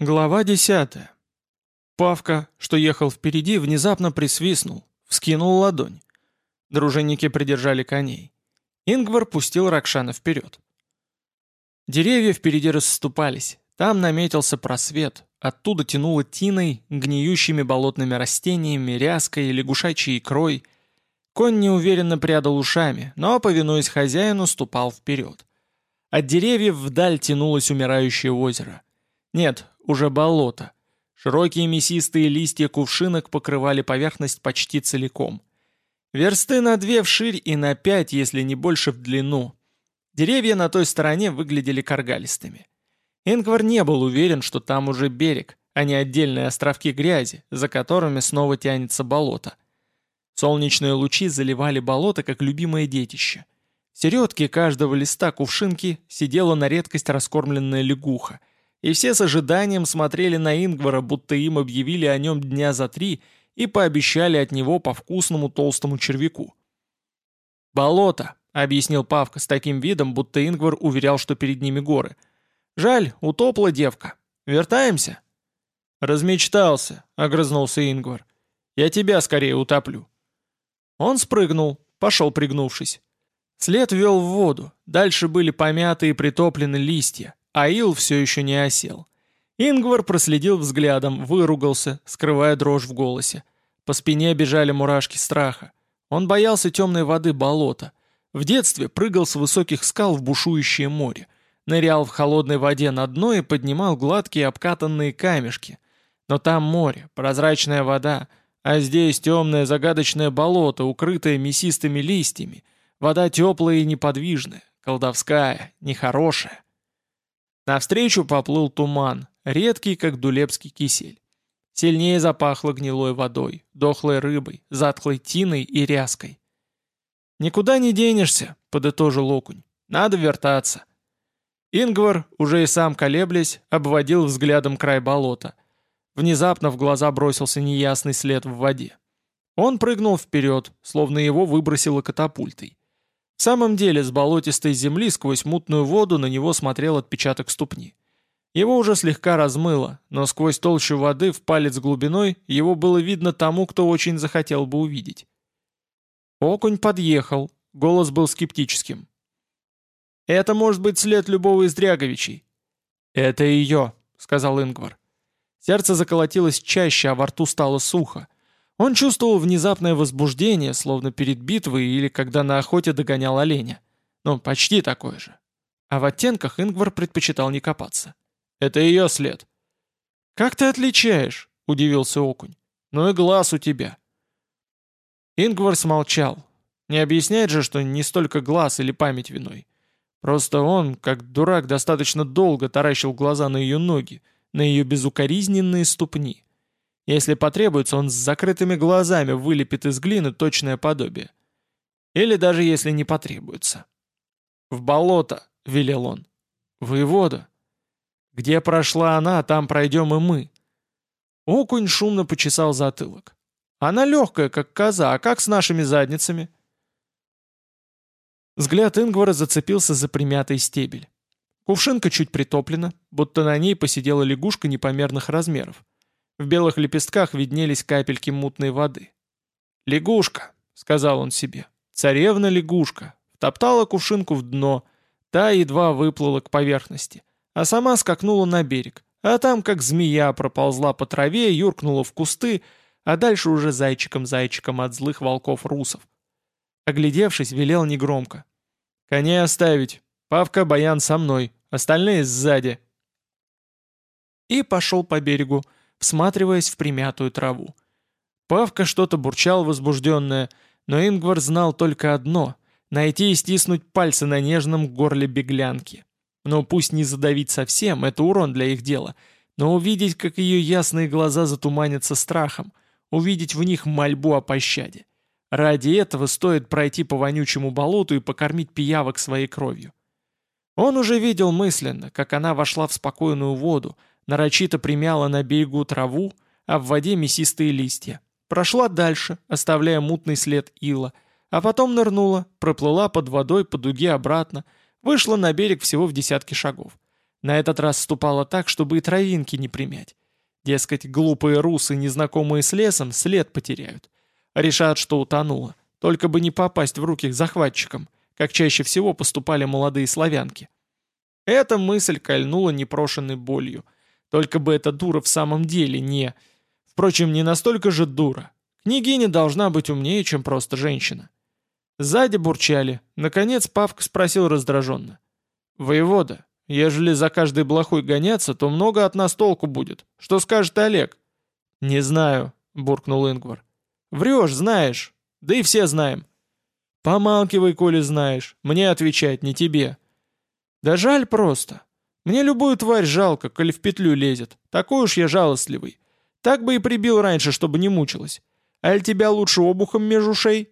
Глава десятая. Павка, что ехал впереди, внезапно присвистнул, вскинул ладонь. Дружинники придержали коней. Ингвар пустил Ракшана вперед. Деревья впереди расступались. Там наметился просвет. Оттуда тянуло тиной, гниющими болотными растениями, ряской, лягушачьей икрой. Конь неуверенно прядал ушами, но, повинуясь хозяину, ступал вперед. От деревьев вдаль тянулось умирающее озеро. Нет, уже болото. Широкие мясистые листья кувшинок покрывали поверхность почти целиком. Версты на две вширь и на пять, если не больше в длину. Деревья на той стороне выглядели каргалистыми. Ингвар не был уверен, что там уже берег, а не отдельные островки грязи, за которыми снова тянется болото. Солнечные лучи заливали болото, как любимое детище. В середке каждого листа кувшинки сидела на редкость раскормленная лягуха — и все с ожиданием смотрели на Ингвара, будто им объявили о нем дня за три и пообещали от него по вкусному толстому червяку. «Болото», — объяснил Павка с таким видом, будто Ингвар уверял, что перед ними горы. «Жаль, утопла девка. Вертаемся?» «Размечтался», — огрызнулся Ингвар. «Я тебя скорее утоплю». Он спрыгнул, пошел пригнувшись. След вел в воду, дальше были помяты и притоплены листья. Аил все еще не осел. Ингвар проследил взглядом, выругался, скрывая дрожь в голосе. По спине бежали мурашки страха. Он боялся темной воды болота. В детстве прыгал с высоких скал в бушующее море. Нырял в холодной воде на дно и поднимал гладкие обкатанные камешки. Но там море, прозрачная вода, а здесь темное загадочное болото, укрытое мясистыми листьями. Вода теплая и неподвижная, колдовская, нехорошая. Навстречу поплыл туман, редкий, как дулепский кисель. Сильнее запахло гнилой водой, дохлой рыбой, затхлой тиной и ряской. «Никуда не денешься», — подытожил окунь. «Надо вертаться». Ингвар, уже и сам колеблясь, обводил взглядом край болота. Внезапно в глаза бросился неясный след в воде. Он прыгнул вперед, словно его выбросило катапультой. В самом деле, с болотистой земли сквозь мутную воду на него смотрел отпечаток ступни. Его уже слегка размыло, но сквозь толщу воды в палец глубиной его было видно тому, кто очень захотел бы увидеть. Окунь подъехал, голос был скептическим. «Это может быть след любого из Дряговичей». «Это ее», — сказал Ингвар. Сердце заколотилось чаще, а во рту стало сухо. Он чувствовал внезапное возбуждение, словно перед битвой или когда на охоте догонял оленя. Ну, почти такое же. А в оттенках Ингвар предпочитал не копаться. Это ее след. «Как ты отличаешь?» — удивился окунь. «Ну и глаз у тебя». Ингвар смолчал. Не объясняет же, что не столько глаз или память виной. Просто он, как дурак, достаточно долго таращил глаза на ее ноги, на ее безукоризненные ступни. Если потребуется, он с закрытыми глазами вылепит из глины точное подобие. Или даже если не потребуется. «В болото», — велел он. «Воевода». «Где прошла она, там пройдем и мы». Окунь шумно почесал затылок. «Она легкая, как коза, а как с нашими задницами?» Взгляд Ингвара зацепился за примятый стебель. Кувшинка чуть притоплена, будто на ней посидела лягушка непомерных размеров. В белых лепестках виднелись капельки мутной воды. «Лягушка», — сказал он себе, — «царевна-лягушка». Втоптала кувшинку в дно, та едва выплыла к поверхности, а сама скакнула на берег, а там как змея проползла по траве, юркнула в кусты, а дальше уже зайчиком-зайчиком от злых волков-русов. Оглядевшись, велел негромко. «Коней оставить. Павка, Баян со мной, остальные сзади». И пошел по берегу, всматриваясь в примятую траву. Павка что-то бурчал возбужденное, но Ингвар знал только одно — найти и стиснуть пальцы на нежном горле беглянки. Но пусть не задавить совсем, это урон для их дела, но увидеть, как ее ясные глаза затуманятся страхом, увидеть в них мольбу о пощаде. Ради этого стоит пройти по вонючему болоту и покормить пиявок своей кровью. Он уже видел мысленно, как она вошла в спокойную воду, нарочито примяла на берегу траву, а в воде мясистые листья. Прошла дальше, оставляя мутный след ила, а потом нырнула, проплыла под водой по дуге обратно, вышла на берег всего в десятки шагов. На этот раз ступала так, чтобы и травинки не примять. Дескать, глупые русы, незнакомые с лесом, след потеряют. Решат, что утонула. Только бы не попасть в руки к захватчикам, как чаще всего поступали молодые славянки. Эта мысль кольнула непрошенной болью. Только бы эта дура в самом деле не... Впрочем, не настолько же дура. Княгиня должна быть умнее, чем просто женщина. Сзади бурчали. Наконец Павка спросил раздраженно. «Воевода, ежели за каждой блохой гоняться, то много от нас толку будет. Что скажет Олег?» «Не знаю», — буркнул Ингвар. «Врешь, знаешь. Да и все знаем». «Помалкивай, коли знаешь. Мне отвечать, не тебе». «Да жаль просто. Мне любую тварь жалко, коли в петлю лезет. Такой уж я жалостливый. Так бы и прибил раньше, чтобы не мучилась. Аль тебя лучше обухом меж ушей?»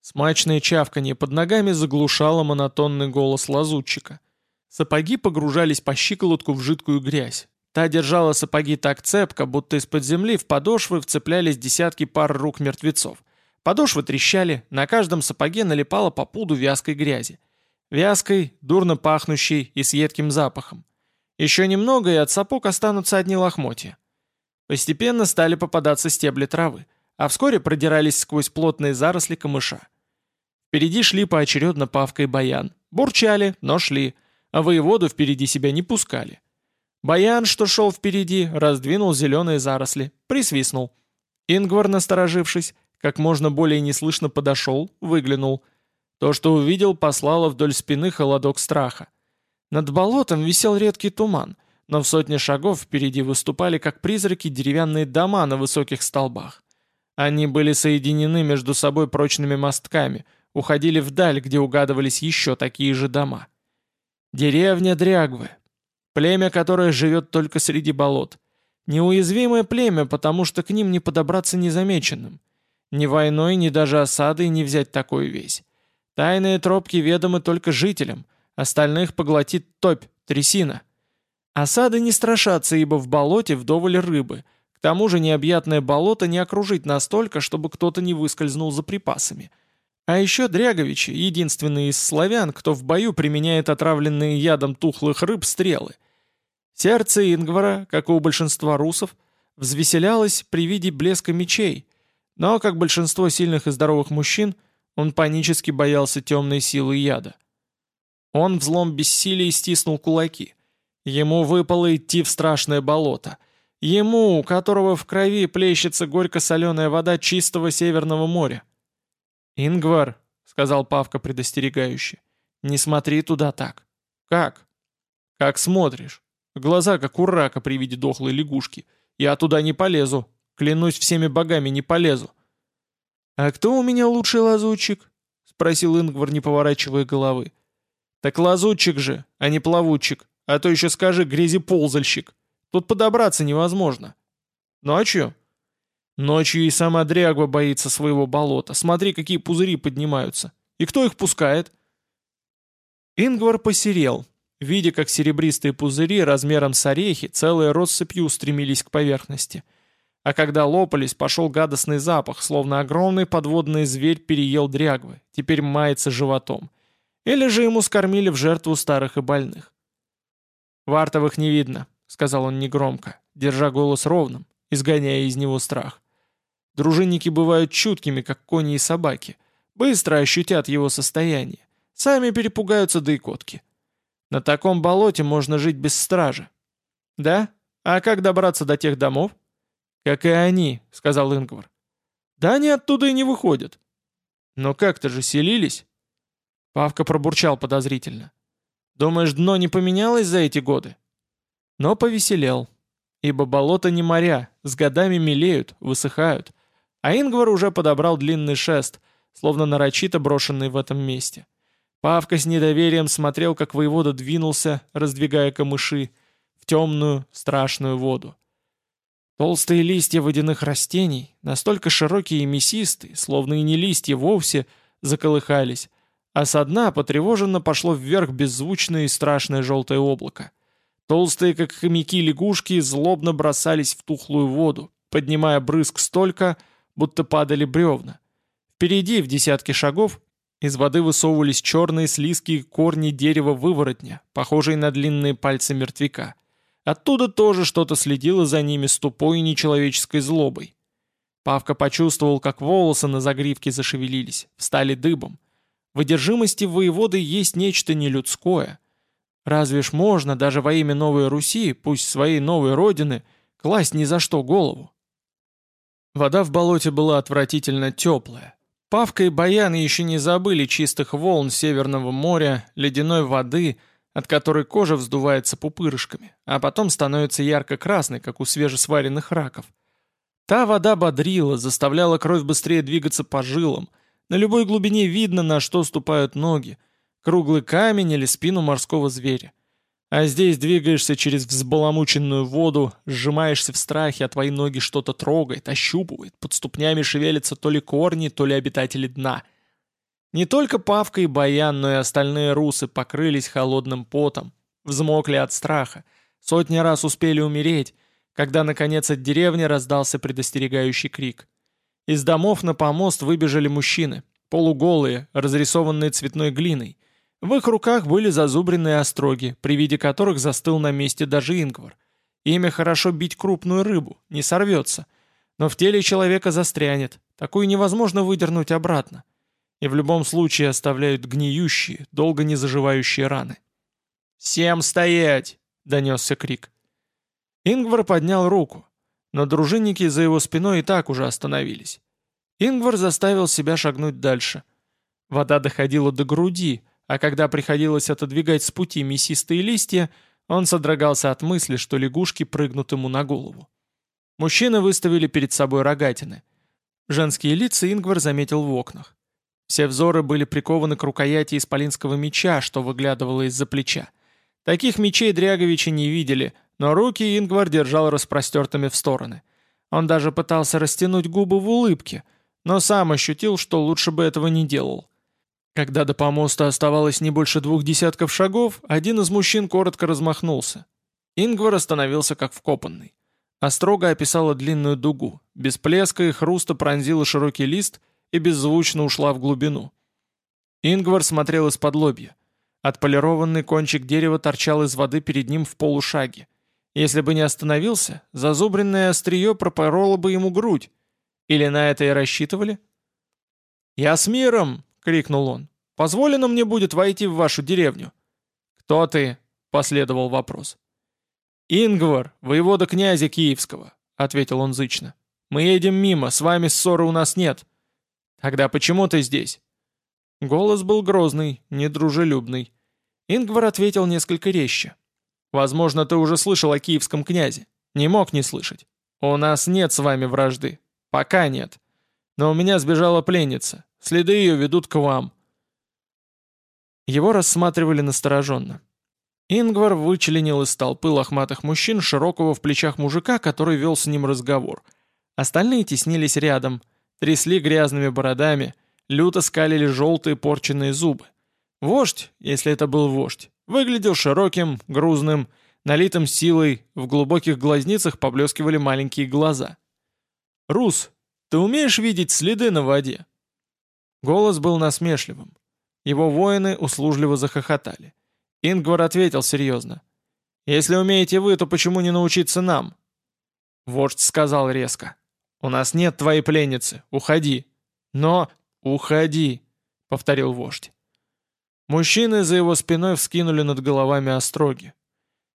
Смачное чавканье под ногами заглушало монотонный голос лазутчика. Сапоги погружались по щиколотку в жидкую грязь. Та держала сапоги так цепко, будто из-под земли в подошвы вцеплялись десятки пар рук мертвецов. Подошвы трещали, на каждом сапоге налипало по пуду вязкой грязи. Вязкой, дурно пахнущей и с едким запахом. Еще немного, и от сапог останутся одни лохмотья. Постепенно стали попадаться стебли травы а вскоре продирались сквозь плотные заросли камыша. Впереди шли поочередно Павка и Баян. Бурчали, но шли, а воеводу впереди себя не пускали. Баян, что шел впереди, раздвинул зеленые заросли, присвистнул. Ингвар, насторожившись, как можно более неслышно подошел, выглянул. То, что увидел, послало вдоль спины холодок страха. Над болотом висел редкий туман, но в сотне шагов впереди выступали как призраки деревянные дома на высоких столбах. Они были соединены между собой прочными мостками, уходили вдаль, где угадывались еще такие же дома. Деревня Дрягвы. Племя, которое живет только среди болот. Неуязвимое племя, потому что к ним не подобраться незамеченным. Ни войной, ни даже осадой не взять такую весь. Тайные тропки ведомы только жителям, остальных поглотит топь, трясина. Осады не страшатся, ибо в болоте вдоволь рыбы — к тому же необъятное болото не окружить настолько, чтобы кто-то не выскользнул за припасами. А еще Дряговичи — единственные из славян, кто в бою применяет отравленные ядом тухлых рыб стрелы. Сердце Ингвара, как и у большинства русов, взвеселялось при виде блеска мечей, но, как большинство сильных и здоровых мужчин, он панически боялся темной силы яда. Он взлом бессилия стиснул кулаки. Ему выпало идти в страшное болото — Ему, у которого в крови плещется горько-соленая вода чистого Северного моря. «Ингвар», — сказал Павка предостерегающе, — «не смотри туда так». «Как?» «Как смотришь? Глаза, как у рака при виде дохлой лягушки. Я туда не полезу. Клянусь всеми богами, не полезу». «А кто у меня лучший лазутчик?» — спросил Ингвар, не поворачивая головы. «Так лазутчик же, а не плавучик. А то еще скажи грязеползальщик». Тут подобраться невозможно. Ночью? Ночью и сама дрягва боится своего болота. Смотри, какие пузыри поднимаются. И кто их пускает? Ингвар посерел, видя, как серебристые пузыри размером с орехи целой россыпью устремились к поверхности. А когда лопались, пошел гадостный запах, словно огромный подводный зверь переел дрягвы, теперь мается животом. Или же ему скормили в жертву старых и больных. Вартовых не видно, — сказал он негромко, держа голос ровным, изгоняя из него страх. Дружинники бывают чуткими, как кони и собаки. Быстро ощутят его состояние. Сами перепугаются да и котки. На таком болоте можно жить без стражи. Да? А как добраться до тех домов? Как и они, сказал Ингвар. Да они оттуда и не выходят. Но как-то же селились. Павка пробурчал подозрительно. Думаешь, дно не поменялось за эти годы? но повеселел. Ибо болота не моря, с годами мелеют, высыхают. А Ингвар уже подобрал длинный шест, словно нарочито брошенный в этом месте. Павка с недоверием смотрел, как воевода двинулся, раздвигая камыши, в темную, страшную воду. Толстые листья водяных растений, настолько широкие и мясистые, словно и не листья вовсе, заколыхались, а со дна потревоженно пошло вверх беззвучное и страшное желтое облако. Толстые, как хомяки лягушки, злобно бросались в тухлую воду, поднимая брызг столько, будто падали бревна. Впереди, в десятке шагов, Из воды высовывались черные слизкие корни дерева выворотня, похожие на длинные пальцы мертвяка. Оттуда тоже что-то следило за ними с тупой нечеловеческой злобой. Павка почувствовал, как волосы на загривке зашевелились, встали дыбом. В одержимости воеводы есть нечто нелюдское. Разве ж можно даже во имя Новой Руси, пусть своей новой родины, класть ни за что голову? Вода в болоте была отвратительно теплая. Павка и Баян еще не забыли чистых волн Северного моря, ледяной воды, от которой кожа вздувается пупырышками, а потом становится ярко-красной, как у свежесваренных раков. Та вода бодрила, заставляла кровь быстрее двигаться по жилам. На любой глубине видно, на что ступают ноги. Круглый камень или спину морского зверя. А здесь двигаешься через взбаламученную воду, сжимаешься в страхе, а твои ноги что-то трогает, ощупывает, под ступнями шевелятся то ли корни, то ли обитатели дна. Не только Павка и Баян, но и остальные русы покрылись холодным потом, взмокли от страха, сотни раз успели умереть, когда, наконец, от деревни раздался предостерегающий крик. Из домов на помост выбежали мужчины, полуголые, разрисованные цветной глиной, в их руках были зазубренные остроги, при виде которых застыл на месте даже Ингвар. Ими хорошо бить крупную рыбу, не сорвется. Но в теле человека застрянет, такую невозможно выдернуть обратно. И в любом случае оставляют гниющие, долго не заживающие раны. «Всем стоять!» — донесся крик. Ингвар поднял руку, но дружинники за его спиной и так уже остановились. Ингвар заставил себя шагнуть дальше. Вода доходила до груди, а когда приходилось отодвигать с пути мясистые листья, он содрогался от мысли, что лягушки прыгнут ему на голову. Мужчины выставили перед собой рогатины. Женские лица Ингвар заметил в окнах. Все взоры были прикованы к рукояти исполинского меча, что выглядывало из-за плеча. Таких мечей Дряговичи не видели, но руки Ингвар держал распростертыми в стороны. Он даже пытался растянуть губы в улыбке, но сам ощутил, что лучше бы этого не делал. Когда до помоста оставалось не больше двух десятков шагов, один из мужчин коротко размахнулся. Ингвар остановился как вкопанный. Острога описала длинную дугу, без плеска и хруста пронзила широкий лист и беззвучно ушла в глубину. Ингвар смотрел из-под лобья. Отполированный кончик дерева торчал из воды перед ним в полушаге. Если бы не остановился, зазубренное острие пропороло бы ему грудь. Или на это и рассчитывали? «Я с миром!» — крикнул он. «Позволено мне будет войти в вашу деревню?» «Кто ты?» — последовал вопрос. «Ингвар, воевода князя Киевского», — ответил он зычно. «Мы едем мимо, с вами ссоры у нас нет». «Тогда почему ты здесь?» Голос был грозный, недружелюбный. Ингвар ответил несколько резче. «Возможно, ты уже слышал о киевском князе. Не мог не слышать. У нас нет с вами вражды. Пока нет. Но у меня сбежала пленница. Следы ее ведут к вам». Его рассматривали настороженно. Ингвар вычленил из толпы лохматых мужчин широкого в плечах мужика, который вел с ним разговор. Остальные теснились рядом, трясли грязными бородами, люто скалили желтые порченные зубы. Вождь, если это был вождь, выглядел широким, грузным, налитым силой, в глубоких глазницах поблескивали маленькие глаза. «Рус, ты умеешь видеть следы на воде?» Голос был насмешливым. Его воины услужливо захохотали. Ингвар ответил серьезно. «Если умеете вы, то почему не научиться нам?» Вождь сказал резко. «У нас нет твоей пленницы. Уходи». «Но...» «Уходи», — повторил вождь. Мужчины за его спиной вскинули над головами остроги.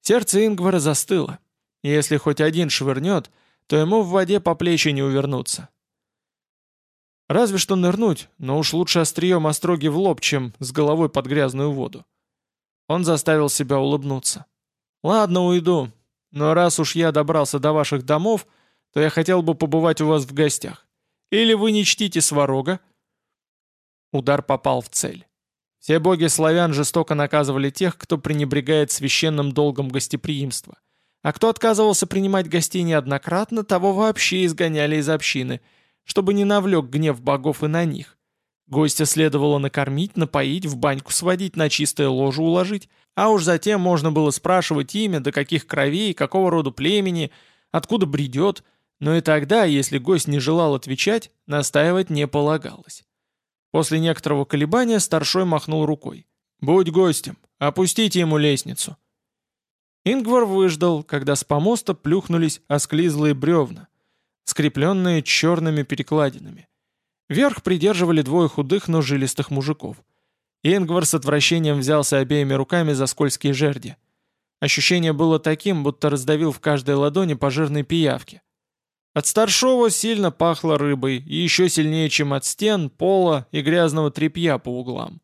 Сердце Ингвара застыло. Если хоть один швырнет, то ему в воде по плечи не увернуться. Разве что нырнуть, но уж лучше острием остроги в лоб, чем с головой под грязную воду. Он заставил себя улыбнуться. «Ладно, уйду, но раз уж я добрался до ваших домов, то я хотел бы побывать у вас в гостях. Или вы не чтите сварога?» Удар попал в цель. Все боги славян жестоко наказывали тех, кто пренебрегает священным долгом гостеприимства. А кто отказывался принимать гостей неоднократно, того вообще изгоняли из общины – чтобы не навлек гнев богов и на них. Гостя следовало накормить, напоить, в баньку сводить, на чистое ложе уложить, а уж затем можно было спрашивать имя, до каких кровей, какого рода племени, откуда бредет, но и тогда, если гость не желал отвечать, настаивать не полагалось. После некоторого колебания старшой махнул рукой. «Будь гостем, опустите ему лестницу». Ингвар выждал, когда с помоста плюхнулись осклизлые бревна, скрепленные черными перекладинами. Верх придерживали двое худых, но жилистых мужиков. Ингвар с отвращением взялся обеими руками за скользкие жерди. Ощущение было таким, будто раздавил в каждой ладони по жирной пиявке. От старшего сильно пахло рыбой, и еще сильнее, чем от стен, пола и грязного тряпья по углам.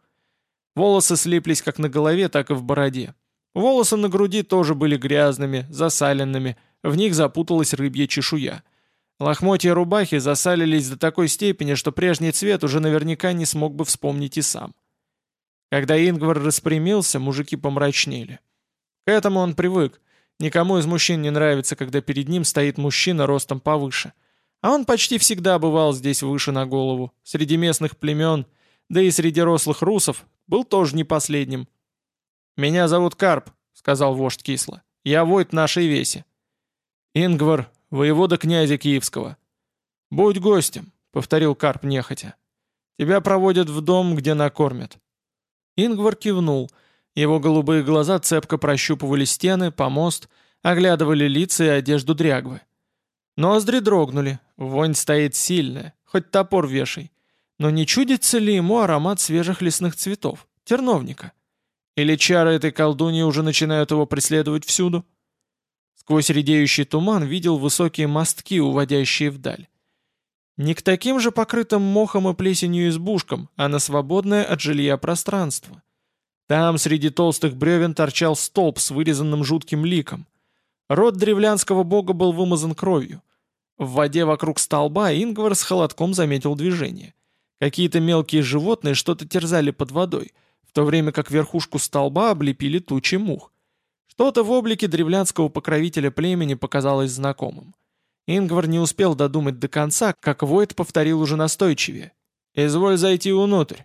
Волосы слиплись как на голове, так и в бороде. Волосы на груди тоже были грязными, засаленными, в них запуталась рыбья чешуя. Лохмотья рубахи засалились до такой степени, что прежний цвет уже наверняка не смог бы вспомнить и сам. Когда Ингвар распрямился, мужики помрачнели. К этому он привык. Никому из мужчин не нравится, когда перед ним стоит мужчина ростом повыше. А он почти всегда бывал здесь выше на голову, среди местных племен, да и среди рослых русов, был тоже не последним. «Меня зовут Карп», — сказал вождь кисло. «Я войт нашей веси». «Ингвар, воевода князя Киевского». «Будь гостем», — повторил Карп нехотя. «Тебя проводят в дом, где накормят». Ингвар кивнул — его голубые глаза цепко прощупывали стены, помост, оглядывали лица и одежду дрягвы. Ноздри дрогнули, вонь стоит сильная, хоть топор вешай. Но не чудится ли ему аромат свежих лесных цветов, терновника? Или чары этой колдуньи уже начинают его преследовать всюду? Сквозь редеющий туман видел высокие мостки, уводящие вдаль. Не к таким же покрытым мохом и плесенью избушкам, а на свободное от жилья пространство. Там среди толстых бревен торчал столб с вырезанным жутким ликом. Рот древлянского бога был вымазан кровью. В воде вокруг столба Ингвар с холодком заметил движение. Какие-то мелкие животные что-то терзали под водой, в то время как верхушку столба облепили тучи мух. Что-то в облике древлянского покровителя племени показалось знакомым. Ингвар не успел додумать до конца, как Войт повторил уже настойчивее. «Изволь зайти внутрь».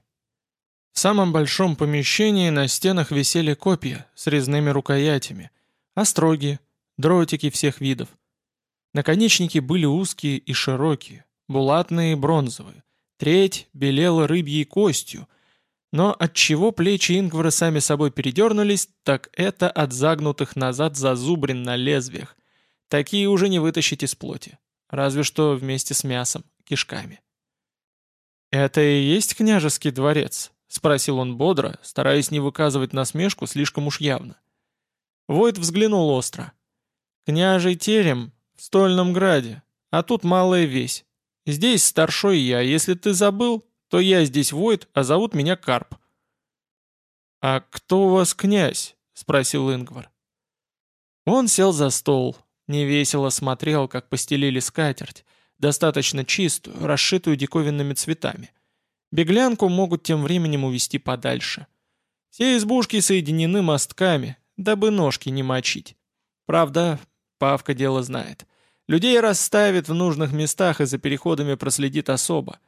В самом большом помещении на стенах висели копья с резными рукоятями, остроги, дротики всех видов. Наконечники были узкие и широкие, булатные и бронзовые. Треть белела рыбьей костью, но от чего плечи Ингвара сами собой передернулись, так это от загнутых назад зазубрин на лезвиях. Такие уже не вытащить из плоти, разве что вместе с мясом, кишками. «Это и есть княжеский дворец?» — спросил он бодро, стараясь не выказывать насмешку слишком уж явно. Войт взглянул остро. «Княжий терем в Стольном Граде, а тут малая весь. Здесь старшой я, если ты забыл, то я здесь Войт, а зовут меня Карп». «А кто у вас князь?» — спросил Ингвар. Он сел за стол, невесело смотрел, как постелили скатерть, достаточно чистую, расшитую диковинными цветами — Беглянку могут тем временем увести подальше. Все избушки соединены мостками, дабы ножки не мочить. Правда, Павка дело знает. Людей расставит в нужных местах и за переходами проследит особо.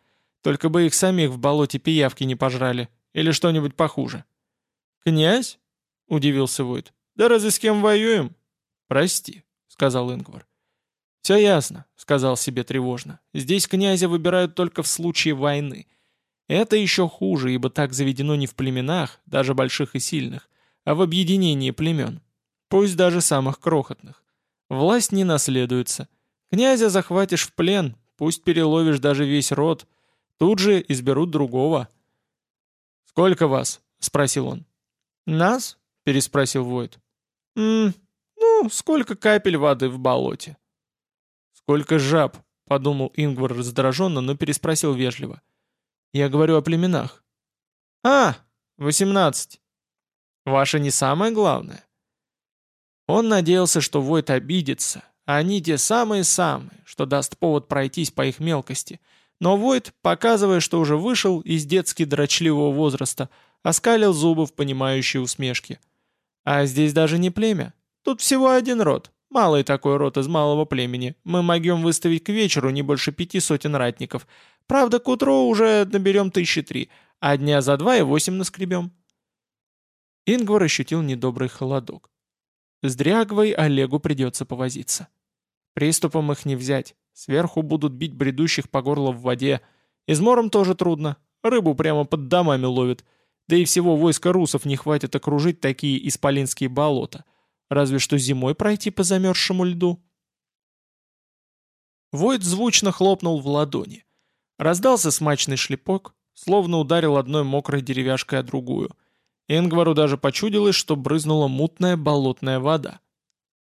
Только бы их самих в болоте пиявки не пожрали. Или что-нибудь похуже. «Князь?» — удивился Войт. «Да разве с кем воюем?» «Прости», — сказал Ингвар. «Все ясно», — сказал себе тревожно. «Здесь князя выбирают только в случае войны. Это еще хуже, ибо так заведено не в племенах, даже больших и сильных, а в объединении племен, пусть даже самых крохотных. Власть не наследуется. Князя захватишь в плен, пусть переловишь даже весь род, тут же изберут другого. «Сколько вас?» — спросил он. «Нас?» — переспросил Войт. «М ну, сколько капель воды в болоте?» «Сколько жаб?» — подумал Ингвар раздраженно, но переспросил вежливо. — я говорю о племенах. А, восемнадцать. Ваше не самое главное. Он надеялся, что Войт обидится, а они те самые-самые, что даст повод пройтись по их мелкости. Но Войт, показывая, что уже вышел из детски дрочливого возраста, оскалил зубы в понимающей усмешке. А здесь даже не племя. Тут всего один род. Малый такой род из малого племени. Мы могем выставить к вечеру не больше пяти сотен ратников — Правда, к утру уже наберем тысячи три, а дня за два и восемь наскребем». Ингвар ощутил недобрый холодок. С Дрягвой Олегу придется повозиться. Приступом их не взять. Сверху будут бить бредущих по горло в воде. Измором тоже трудно. Рыбу прямо под домами ловит. Да и всего войска русов не хватит окружить такие исполинские болота. Разве что зимой пройти по замерзшему льду. Войд звучно хлопнул в ладони. Раздался смачный шлепок, словно ударил одной мокрой деревяшкой о другую. Ингвару даже почудилось, что брызнула мутная болотная вода.